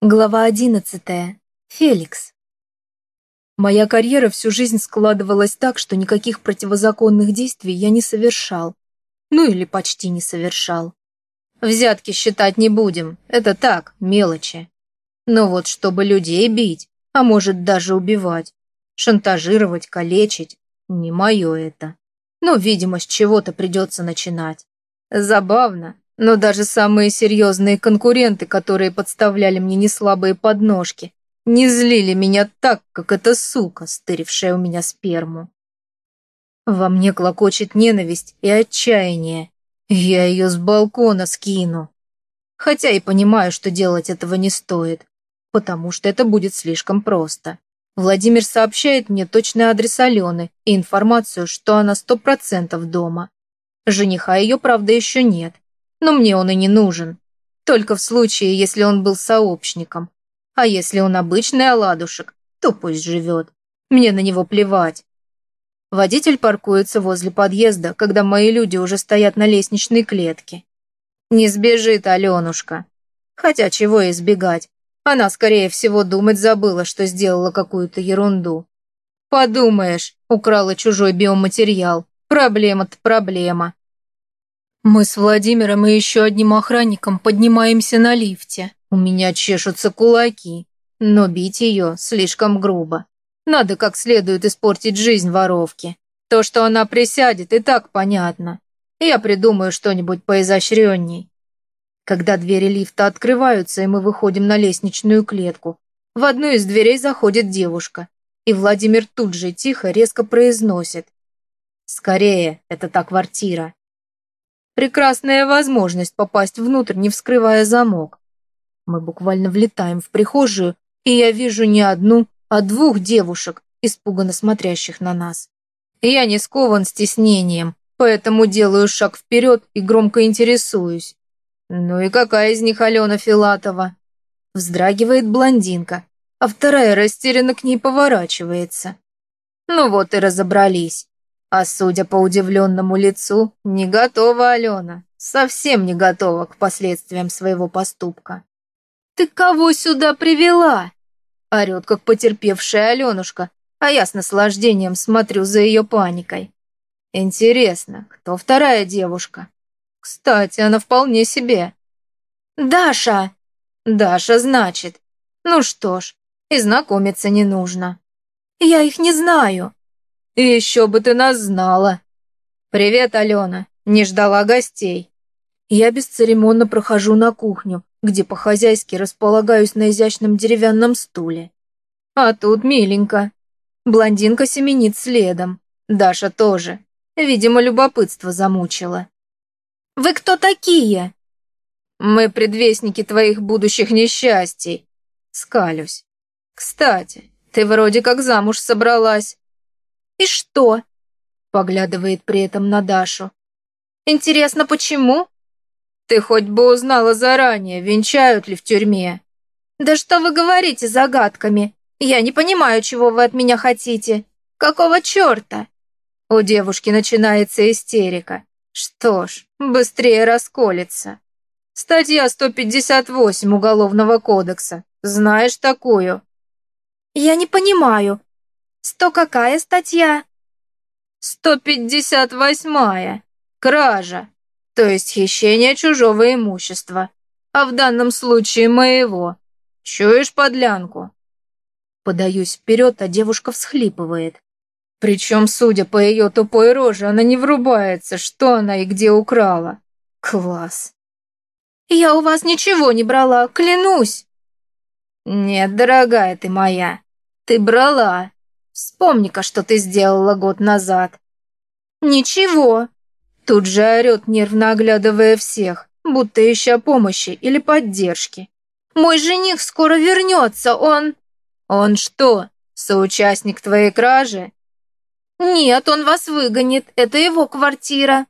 Глава одиннадцатая. Феликс. Моя карьера всю жизнь складывалась так, что никаких противозаконных действий я не совершал. Ну или почти не совершал. Взятки считать не будем, это так, мелочи. Но вот чтобы людей бить, а может даже убивать, шантажировать, калечить, не мое это. Но, видимо, с чего-то придется начинать. Забавно, но даже самые серьезные конкуренты, которые подставляли мне неслабые подножки, не злили меня так, как эта сука, стырившая у меня сперму. Во мне клокочет ненависть и отчаяние. Я ее с балкона скину. Хотя и понимаю, что делать этого не стоит, потому что это будет слишком просто. Владимир сообщает мне точный адрес Алены и информацию, что она сто процентов дома. Жениха ее, правда, еще нет, но мне он и не нужен. Только в случае, если он был сообщником. А если он обычный оладушек, то пусть живет. Мне на него плевать. Водитель паркуется возле подъезда, когда мои люди уже стоят на лестничной клетке. Не сбежит Аленушка. Хотя чего избегать? Она, скорее всего, думать забыла, что сделала какую-то ерунду. Подумаешь, украла чужой биоматериал. Проблема-то проблема. Мы с Владимиром и еще одним охранником поднимаемся на лифте. У меня чешутся кулаки, но бить ее слишком грубо. Надо как следует испортить жизнь воровки. То, что она присядет, и так понятно. Я придумаю что-нибудь поизощренней. Когда двери лифта открываются, и мы выходим на лестничную клетку, в одну из дверей заходит девушка, и Владимир тут же тихо, резко произносит. «Скорее, это та квартира». Прекрасная возможность попасть внутрь, не вскрывая замок. Мы буквально влетаем в прихожую, и я вижу не одну, а двух девушек, испуганно смотрящих на нас. Я не скован стеснением, поэтому делаю шаг вперед и громко интересуюсь. Ну и какая из них Алена Филатова? Вздрагивает блондинка, а вторая растерянно к ней поворачивается. Ну вот и разобрались. А судя по удивленному лицу, не готова Алена. Совсем не готова к последствиям своего поступка. «Ты кого сюда привела?» Орет, как потерпевшая Аленушка, а я с наслаждением смотрю за ее паникой. Интересно, кто вторая девушка? Кстати, она вполне себе. «Даша!» «Даша, значит. Ну что ж, и знакомиться не нужно». «Я их не знаю», еще бы ты нас знала. Привет, Алена. Не ждала гостей. Я бесцеремонно прохожу на кухню, где по-хозяйски располагаюсь на изящном деревянном стуле. А тут миленько. Блондинка семенит следом. Даша тоже. Видимо, любопытство замучило. «Вы кто такие?» «Мы предвестники твоих будущих несчастий», — скалюсь. «Кстати, ты вроде как замуж собралась. «И что?» – поглядывает при этом на Дашу. «Интересно, почему?» «Ты хоть бы узнала заранее, венчают ли в тюрьме?» «Да что вы говорите загадками? Я не понимаю, чего вы от меня хотите. Какого черта?» У девушки начинается истерика. Что ж, быстрее расколется. Статья 158 Уголовного кодекса. Знаешь такую? Я не понимаю. Сто какая статья? Сто пятьдесят восьмая. Кража, то есть хищение чужого имущества, а в данном случае моего. Чуешь подлянку? Подаюсь вперед, а девушка всхлипывает. Причем, судя по ее тупой роже, она не врубается, что она и где украла. Класс. Я у вас ничего не брала, клянусь. Нет, дорогая ты моя, ты брала. Вспомни-ка, что ты сделала год назад». «Ничего». Тут же орет, нервно оглядывая всех, будто ища помощи или поддержки. «Мой жених скоро вернется, он...» «Он что, соучастник твоей кражи?» «Нет, он вас выгонит, это его квартира».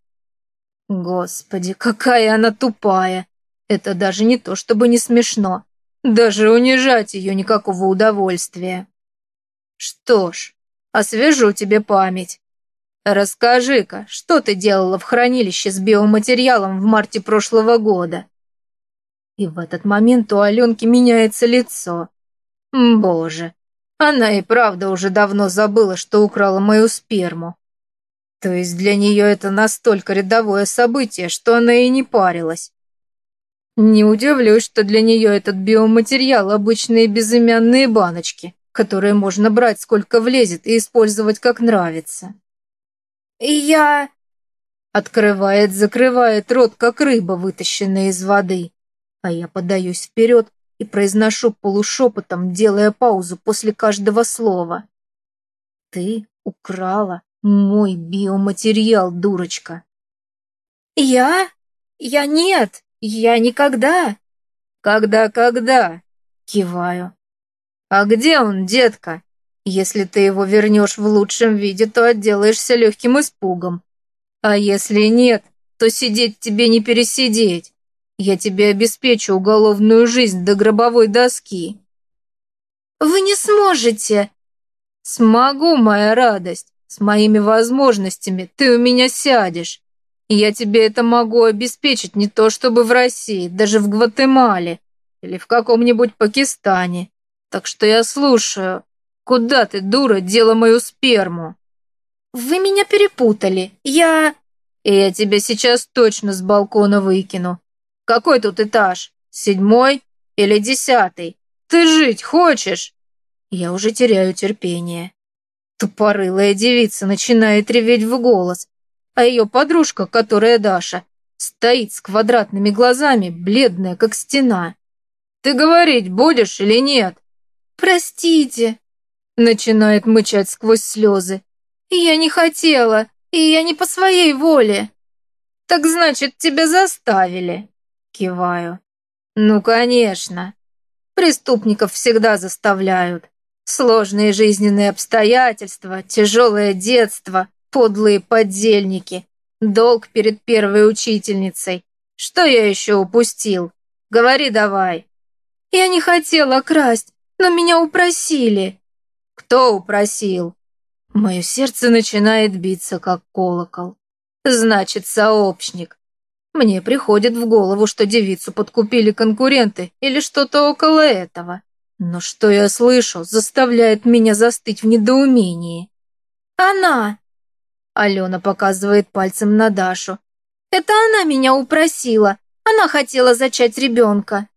Господи, какая она тупая. Это даже не то, чтобы не смешно. Даже унижать ее никакого удовольствия. Что ж, освежу тебе память. Расскажи-ка, что ты делала в хранилище с биоматериалом в марте прошлого года? И в этот момент у Аленки меняется лицо. Боже, она и правда уже давно забыла, что украла мою сперму. То есть для нее это настолько рядовое событие, что она и не парилась. Не удивлюсь, что для нее этот биоматериал – обычные безымянные баночки, которые можно брать сколько влезет и использовать как нравится. «Я...» Открывает, закрывает рот, как рыба, вытащенная из воды. А я подаюсь вперед и произношу полушепотом, делая паузу после каждого слова. «Ты украла мой биоматериал, дурочка!» «Я? Я нет!» «Я никогда!» «Когда-когда?» Киваю. «А где он, детка? Если ты его вернешь в лучшем виде, то отделаешься легким испугом. А если нет, то сидеть тебе не пересидеть. Я тебе обеспечу уголовную жизнь до гробовой доски». «Вы не сможете!» «Смогу, моя радость. С моими возможностями ты у меня сядешь. Я тебе это могу обеспечить не то чтобы в России, даже в Гватемале или в каком-нибудь Пакистане. Так что я слушаю. Куда ты, дура, дела мою сперму? Вы меня перепутали. Я... И я тебя сейчас точно с балкона выкину. Какой тут этаж? Седьмой или десятый? Ты жить хочешь? Я уже теряю терпение. Тупорылая девица начинает реветь в голос, а ее подружка, которая Даша, стоит с квадратными глазами, бледная, как стена. «Ты говорить будешь или нет?» «Простите», — начинает мычать сквозь слезы. «Я не хотела, и я не по своей воле». «Так значит, тебя заставили?» Киваю. «Ну, конечно. Преступников всегда заставляют. Сложные жизненные обстоятельства, тяжелое детство, Подлые поддельники. Долг перед первой учительницей. Что я еще упустил? Говори давай. Я не хотела красть, но меня упросили. Кто упросил? Мое сердце начинает биться, как колокол. Значит, сообщник. Мне приходит в голову, что девицу подкупили конкуренты или что-то около этого. Но что я слышу, заставляет меня застыть в недоумении. Она! Алена показывает пальцем на Дашу. «Это она меня упросила. Она хотела зачать ребенка».